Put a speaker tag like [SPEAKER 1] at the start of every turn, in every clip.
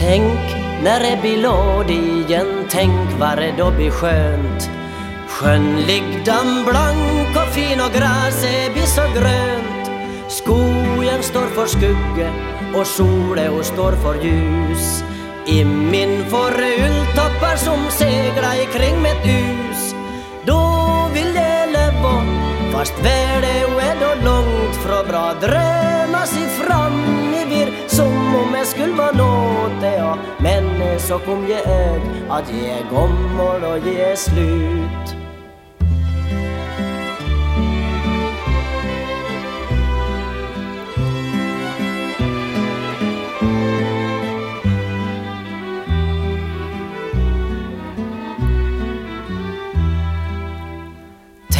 [SPEAKER 1] Tänk när det blir lådigen, tänk vad det då blir skönt. Sjön ligger blank og fin, og gräset blir så grønt. Skogen står for skugge, og solen och står for ljus. I min for ulltoppar som segler kring mitt hus. Da vil jeg leva, fast været er da långt fra bra. Drømmer si fram i vir, som om jeg skulle nåde, ja. Men så kom jeg at jeg er gammel og jeg er slut.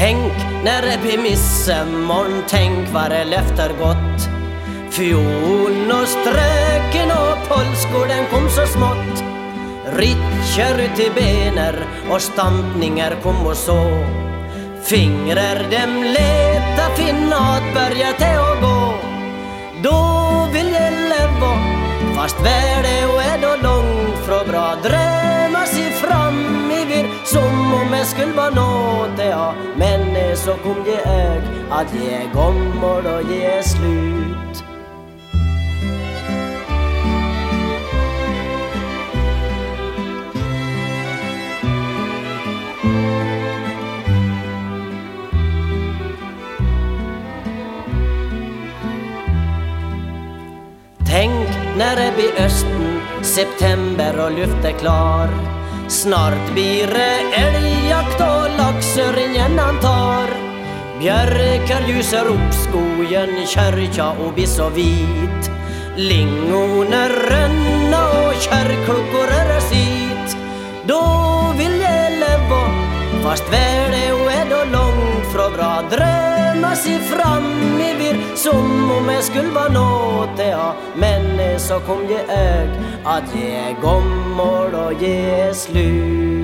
[SPEAKER 1] Tenk når det blir midsommar, tenk vad det løfter gott. Fiolen og strøken og polskor, den kom så smått. Rittkjør ut i bener og stampninger kom og så. Fingrer dem leta finna at børja til å gå. Da vil jeg leve, fast været er da langt fra bra. Drømmer si fram i vir, som om jeg skulle være nåde, ja. Men så kom jeg at jeg er gammel og jeg er slut. Tenk när det blir østen, september og luft er klar. Snart blir det og lakseringen han tar. Bjørker lyser opp skogen, kyrkja og blir så hvit. Lingone rønna og kjerrklokker rører sitt. Da vil jeg leve, fast været er då langt fra bra. Drømmer si fram i vir, som om jeg skulle være nåde, ja. Men så kom jeg at jeg er gammel og jeg er slut.